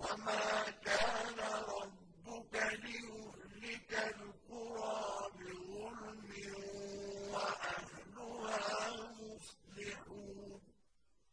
وَمَا